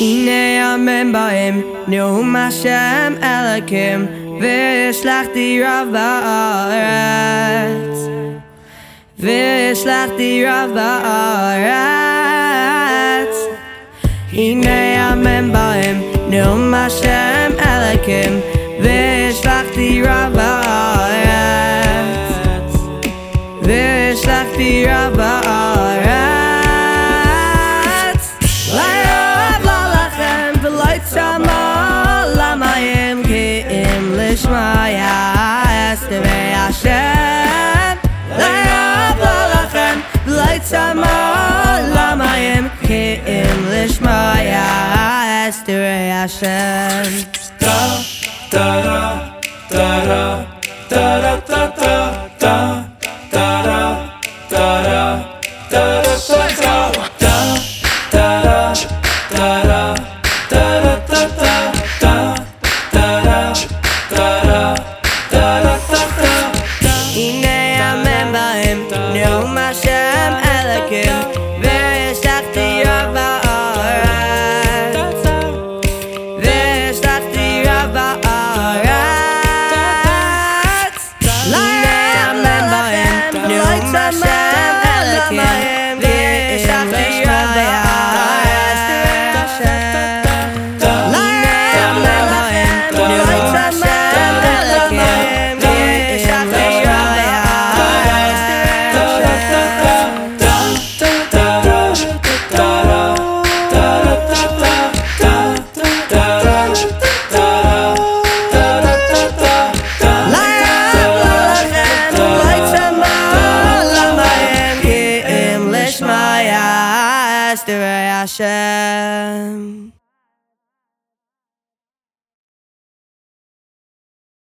הנה אמן בהם, נאום השם אלוקים, והשלחתי רב בארץ. והשלחתי רב בארץ. הנה אמן בהם, נאום השם אלוקים, והשלחתי רב ולא יצמא למים כי אם לשמיה אסתרי השם הנה Hashem.